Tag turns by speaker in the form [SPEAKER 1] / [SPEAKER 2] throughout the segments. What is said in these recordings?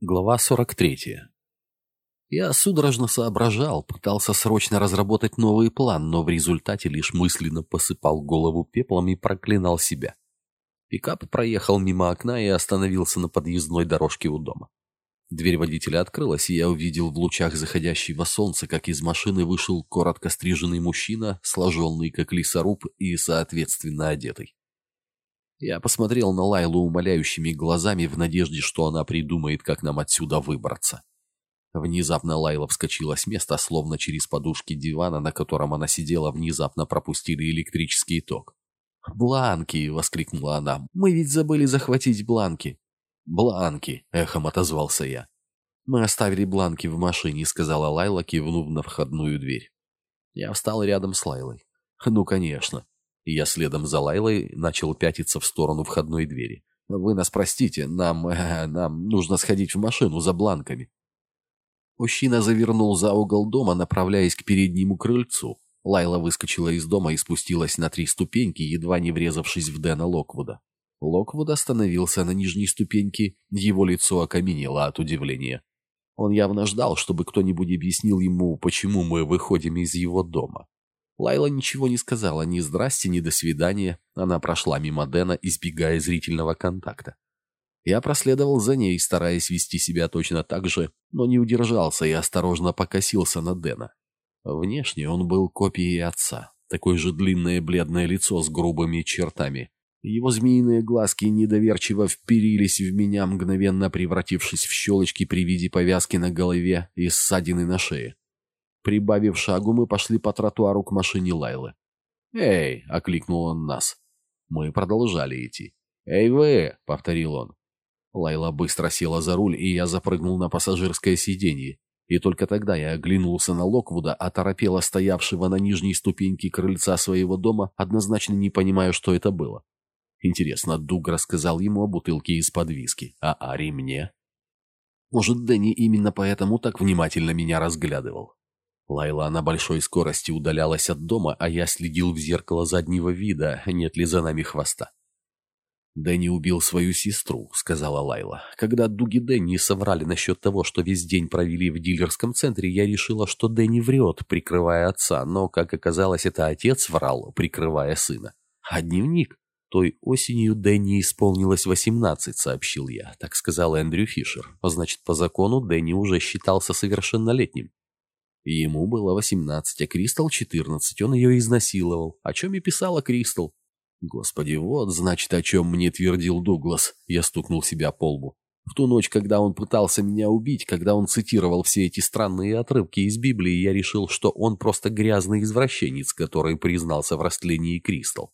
[SPEAKER 1] Глава 43. Я судорожно соображал, пытался срочно разработать новый план, но в результате лишь мысленно посыпал голову пеплом и проклинал себя. Пикап проехал мимо окна и остановился на подъездной дорожке у дома. Дверь водителя открылась, и я увидел в лучах заходящего солнца, как из машины вышел коротко стриженный мужчина, сложенный как лесоруб и, соответственно, одетый. Я посмотрел на Лайлу умоляющими глазами в надежде, что она придумает, как нам отсюда выбраться. Внезапно Лайла вскочила с места, словно через подушки дивана, на котором она сидела, внезапно пропустили электрический ток. «Бланки!» — воскликнула она. «Мы ведь забыли захватить бланки!» «Бланки!» — эхом отозвался я. «Мы оставили бланки в машине», — сказала Лайла, кивнув на входную дверь. Я встал рядом с Лайлой. «Ну, конечно и я следом за Лайлой начал пятиться в сторону входной двери. «Вы нас простите, нам... Э, нам нужно сходить в машину за бланками». Мужчина завернул за угол дома, направляясь к переднему крыльцу. Лайла выскочила из дома и спустилась на три ступеньки, едва не врезавшись в Дэна Локвуда. Локвуд остановился на нижней ступеньке, его лицо окаменело от удивления. Он явно ждал, чтобы кто-нибудь объяснил ему, почему мы выходим из его дома. Лайла ничего не сказала, ни здрасте, ни до свидания. Она прошла мимо Дэна, избегая зрительного контакта. Я проследовал за ней, стараясь вести себя точно так же, но не удержался и осторожно покосился на Дэна. Внешне он был копией отца. Такое же длинное бледное лицо с грубыми чертами. Его змеиные глазки недоверчиво вперились в меня, мгновенно превратившись в щелочки при виде повязки на голове и ссадины на шее. Прибавив шагу, мы пошли по тротуару к машине Лайлы. «Эй!» — окликнул он нас. Мы продолжали идти. «Эй вы!» — повторил он. Лайла быстро села за руль, и я запрыгнул на пассажирское сиденье. И только тогда я оглянулся на Локвуда, оторопело стоявшего на нижней ступеньке крыльца своего дома, однозначно не понимая, что это было. Интересно, Дуг рассказал ему о бутылке из-под виски, а Ари мне? Может, Дэнни именно поэтому так внимательно меня разглядывал? Лайла на большой скорости удалялась от дома, а я следил в зеркало заднего вида, нет ли за нами хвоста. «Дэнни убил свою сестру», — сказала Лайла. «Когда Дуги Дэнни соврали насчет того, что весь день провели в дилерском центре, я решила, что Дэнни врет, прикрывая отца, но, как оказалось, это отец врал, прикрывая сына. А дневник? Той осенью Дэнни исполнилось восемнадцать, сообщил я, так сказал Эндрю Фишер. Значит, по закону Дэнни уже считался совершеннолетним. Ему было восемнадцать, а Кристал четырнадцать. Он ее изнасиловал. О чем и писала Кристал. Господи, вот, значит, о чем мне твердил Дуглас. Я стукнул себя по лбу. В ту ночь, когда он пытался меня убить, когда он цитировал все эти странные отрывки из Библии, я решил, что он просто грязный извращенец, который признался в растлении Кристал.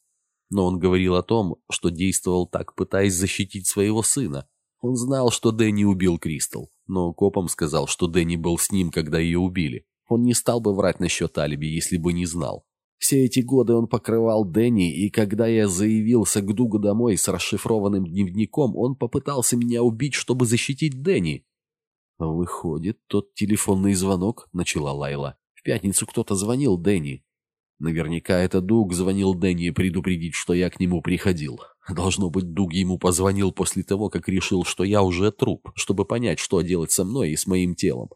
[SPEAKER 1] Но он говорил о том, что действовал так, пытаясь защитить своего сына. Он знал, что Дэнни убил Кристал, но копам сказал, что Дэнни был с ним, когда ее убили. Он не стал бы врать насчет алиби, если бы не знал. Все эти годы он покрывал Дэнни, и когда я заявился к Дугу домой с расшифрованным дневником, он попытался меня убить, чтобы защитить Дэнни. «Выходит, тот телефонный звонок», — начала Лайла. «В пятницу кто-то звонил Дэнни. Наверняка это Дуг звонил Дэнни предупредить, что я к нему приходил. Должно быть, Дуг ему позвонил после того, как решил, что я уже труп, чтобы понять, что делать со мной и с моим телом.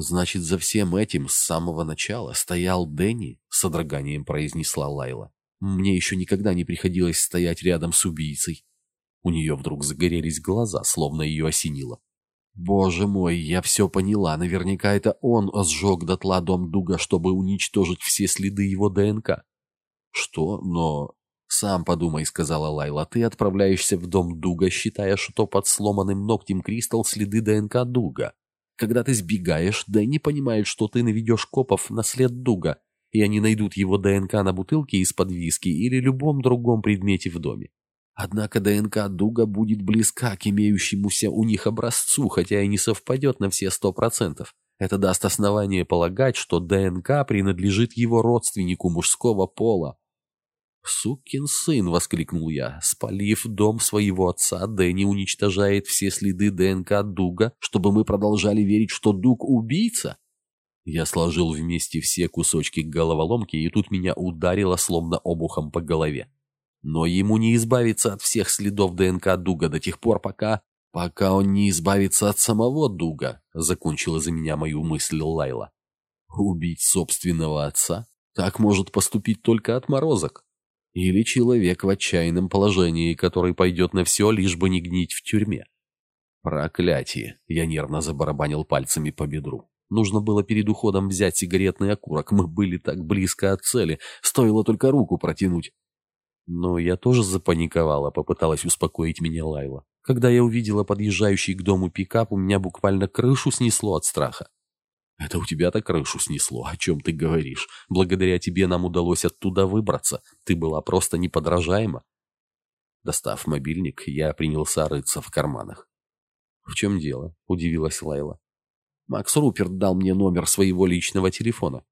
[SPEAKER 1] «Значит, за всем этим с самого начала стоял Дэнни?» — содроганием произнесла Лайла. «Мне еще никогда не приходилось стоять рядом с убийцей». У нее вдруг загорелись глаза, словно ее осенило. «Боже мой, я все поняла. Наверняка это он сжег дотла дом Дуга, чтобы уничтожить все следы его ДНК». «Что? Но...» «Сам подумай», — сказала Лайла. «Ты отправляешься в дом Дуга, считая, что под сломанным ногтем Кристалл следы ДНК Дуга. Когда ты сбегаешь, Дэнни понимает, что ты наведешь копов на след Дуга, и они найдут его ДНК на бутылке из-под виски или любом другом предмете в доме. Однако ДНК Дуга будет близка к имеющемуся у них образцу, хотя и не совпадет на все сто процентов. Это даст основание полагать, что ДНК принадлежит его родственнику мужского пола. «Сукин сын!» — воскликнул я. Спалив дом своего отца, Дэнни уничтожает все следы ДНК Дуга, чтобы мы продолжали верить, что Дуг — убийца? Я сложил вместе все кусочки головоломки, и тут меня ударило словно обухом по голове. Но ему не избавиться от всех следов ДНК Дуга до тех пор, пока... «Пока он не избавится от самого Дуга», — закончила за меня мою мысль Лайла. «Убить собственного отца? Так может поступить только отморозок. Или человек в отчаянном положении, который пойдет на все, лишь бы не гнить в тюрьме». «Проклятие!» — я нервно забарабанил пальцами по бедру. Нужно было перед уходом взять сигаретный окурок. Мы были так близко от цели. Стоило только руку протянуть. Но я тоже запаниковала, попыталась успокоить меня Лайла. Когда я увидела подъезжающий к дому пикап, у меня буквально крышу снесло от страха. «Это у тебя-то крышу снесло, о чем ты говоришь? Благодаря тебе нам удалось оттуда выбраться. Ты была просто неподражаема». Достав мобильник, я принялся рыться в карманах. «В чем дело?» – удивилась Лайла. «Макс Руперт дал мне номер своего личного телефона.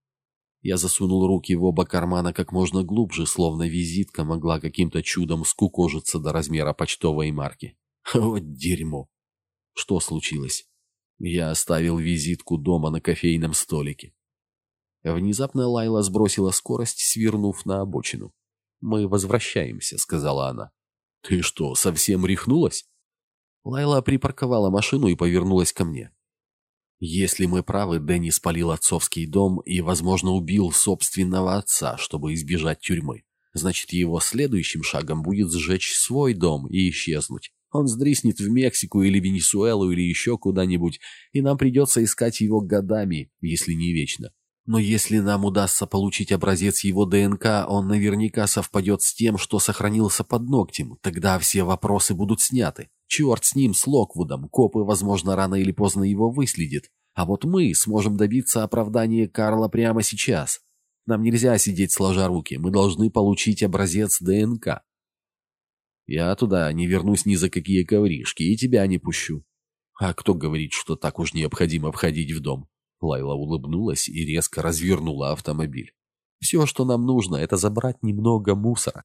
[SPEAKER 1] Я засунул руки в оба кармана как можно глубже, словно визитка могла каким-то чудом скукожиться до размера почтовой марки. Вот дерьмо. Что случилось? Я оставил визитку дома на кофейном столике. Внезапно Лайла сбросила скорость, свернув на обочину. «Мы возвращаемся», — сказала она. «Ты что, совсем рехнулась?» Лайла припарковала машину и повернулась ко мне. Если мы правы, Дэнни спалил отцовский дом и, возможно, убил собственного отца, чтобы избежать тюрьмы. Значит, его следующим шагом будет сжечь свой дом и исчезнуть. Он сдриснет в Мексику или Венесуэлу или еще куда-нибудь, и нам придется искать его годами, если не вечно. Но если нам удастся получить образец его ДНК, он наверняка совпадет с тем, что сохранился под ногтем. Тогда все вопросы будут сняты. Черт с ним, с Локвудом. Копы, возможно, рано или поздно его выследят. А вот мы сможем добиться оправдания Карла прямо сейчас. Нам нельзя сидеть сложа руки. Мы должны получить образец ДНК. Я туда не вернусь ни за какие ковришки и тебя не пущу. А кто говорит, что так уж необходимо входить в дом? Лайла улыбнулась и резко развернула автомобиль. «Все, что нам нужно, это забрать немного мусора.